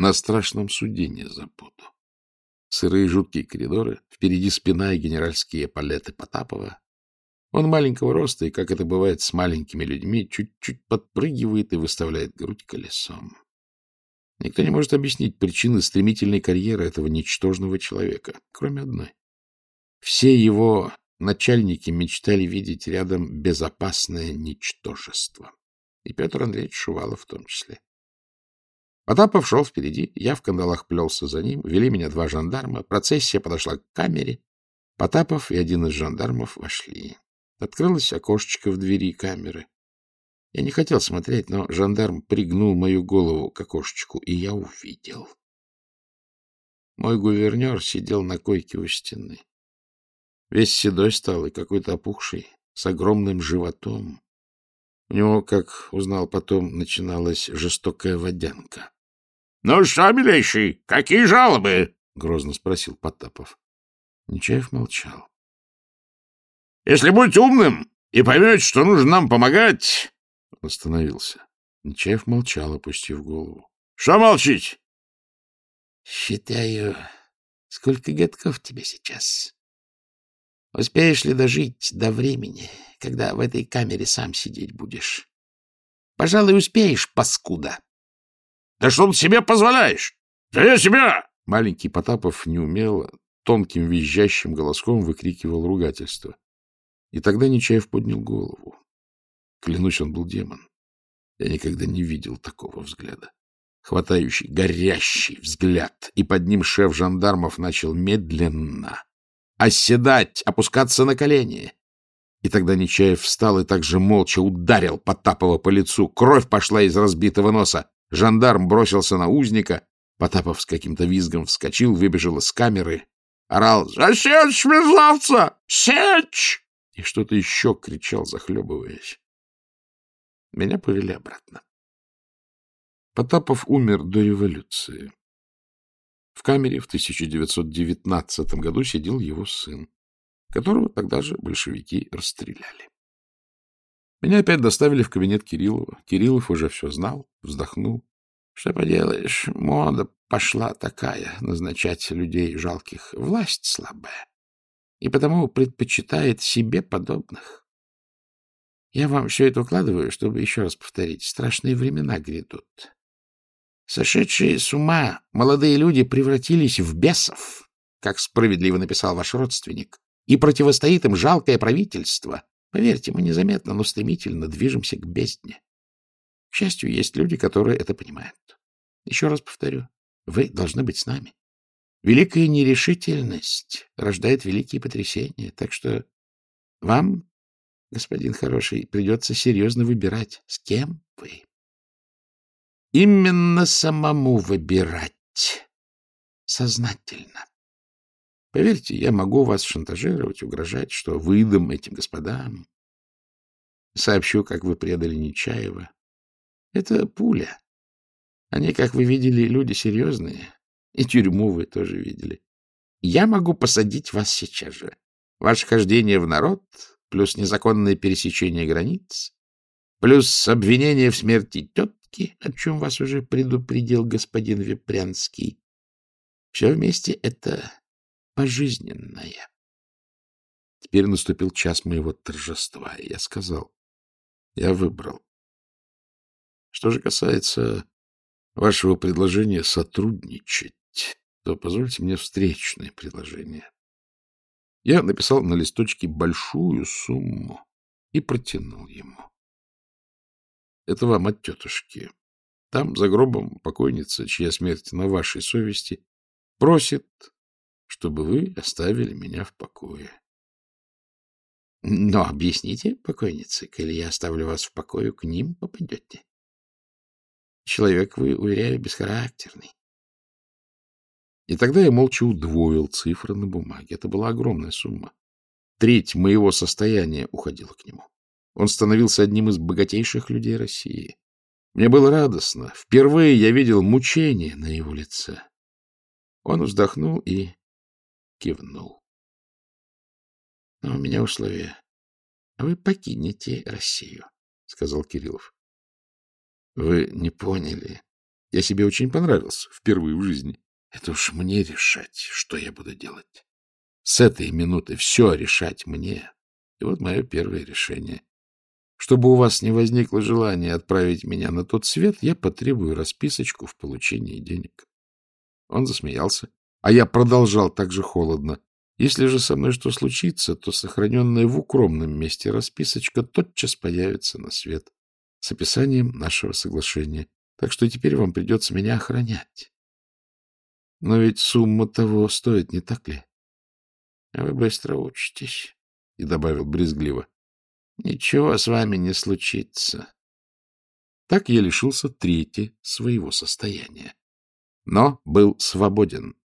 На страшном суде не забуду. Сырые жуткие коридоры, впереди спина и генеральские палеты Потапова. Он маленького роста, и, как это бывает с маленькими людьми, чуть-чуть подпрыгивает и выставляет грудь колесом. Никто не может объяснить причины стремительной карьеры этого ничтожного человека, кроме одной. Все его начальники мечтали видеть рядом безопасное ничтожество. И Петр Андреевич Шувалов в том числе. Потапов шел впереди, я в кандалах плелся за ним, вели меня два жандарма, процессия подошла к камере, Потапов и один из жандармов вошли. Открылось окошечко в двери камеры. Я не хотел смотреть, но жандарм пригнул мою голову к окошечку, и я увидел. Мой гувернер сидел на койке у стены. Весь седой стал и какой-то опухший, с огромным животом. У него, как узнал потом, начиналась жестокая водянка. — Ну что, милейший, какие жалобы? — грозно спросил Потапов. Нечаев молчал. — Если будете умным и поймете, что нужно нам помогать... Остановился. Нечаев молчал, опустив голову. — Что молчить? — Считаю, сколько годков тебе сейчас? Успеешь ли дожить до времени, когда в этой камере сам сидеть будешь? Пожалуй, успеешь, паскуда. — Да что ты себе позволяешь? Да я себя! Маленький Потапов неумело, тонким визжащим голоском выкрикивал ругательство. И тогда Нечаев поднял голову. Клянусь, он был демон. Я никогда не видел такого взгляда. Хватающий, горящий взгляд. И под ним шеф жандармов начал медленно оседать, опускаться на колени. И тогда Нечаев встал и также молча ударил Потапова по лицу. Кровь пошла из разбитого носа. Жандарм бросился на узника. Потапов с каким-то визгом вскочил, выбежал из камеры. Орал «Засечь мерзавца! Сечь!» И что-то еще кричал, захлебываясь. Меня повели обратно. Потапов умер до революции. В камере в 1919 году сидел его сын, которого тогда же большевики расстреляли. Меня опять доставили в кабинет Кириллова. Кириллов уже все знал, вздохнул. Что поделаешь, мода пошла такая, назначать людей жалких. Власть слабая. И потому предпочитает себе подобных. Я вам все это укладываю, чтобы еще раз повторить. Страшные времена грядут. Сошедшие с ума молодые люди превратились в бесов, как справедливо написал ваш родственник, и противостоит им жалкое правительство. Поверьте, мы незаметно, но стремительно движемся к бездне. К счастью, есть люди, которые это понимают. Еще раз повторю, вы должны быть с нами. Великая нерешительность рождает великие потрясения, так что вам господин хороший, придется серьезно выбирать, с кем вы. Именно самому выбирать. Сознательно. Поверьте, я могу вас шантажировать, угрожать, что выдам этим господам. Сообщу, как вы предали Нечаева. Это пуля. Они, как вы видели, люди серьезные. И тюрьму вы тоже видели. Я могу посадить вас сейчас же. Ваше хождение в народ плюс незаконное пересечение границ, плюс обвинение в смерти тетки, о чем вас уже предупредил господин Вепрянский. Все вместе это пожизненное. Теперь наступил час моего торжества, и я сказал, я выбрал. Что же касается вашего предложения сотрудничать, то позвольте мне встречное предложение. Я написал на листочке большую сумму и протянул ему. Это вам от тетушки. Там, за гробом покойница, чья смерть на вашей совести, просит, чтобы вы оставили меня в покое. Но объясните, покойнице, коли я оставлю вас в покое, к ним попадете. Человек вы, уверяю, бесхарактерный. И тогда я молча удвоил цифры на бумаге. Это была огромная сумма. Треть моего состояния уходила к нему. Он становился одним из богатейших людей России. Мне было радостно. Впервые я видел мучение на его лице. Он вздохнул и кивнул. — Но у меня условие. Вы покинете Россию, — сказал Кириллов. — Вы не поняли. Я себе очень понравился впервые в жизни. Это уж мне решать, что я буду делать. С этой минуты все решать мне. И вот мое первое решение. Чтобы у вас не возникло желания отправить меня на тот свет, я потребую расписочку в получении денег. Он засмеялся, а я продолжал так же холодно. Если же со мной что случится, то сохраненная в укромном месте расписочка тотчас появится на свет с описанием нашего соглашения. Так что теперь вам придется меня охранять. Но ведь сумма того стоит, не так ли? Вы быстро учитесь, — и добавил брезгливо. Ничего с вами не случится. Так я лишился трети своего состояния. Но был свободен.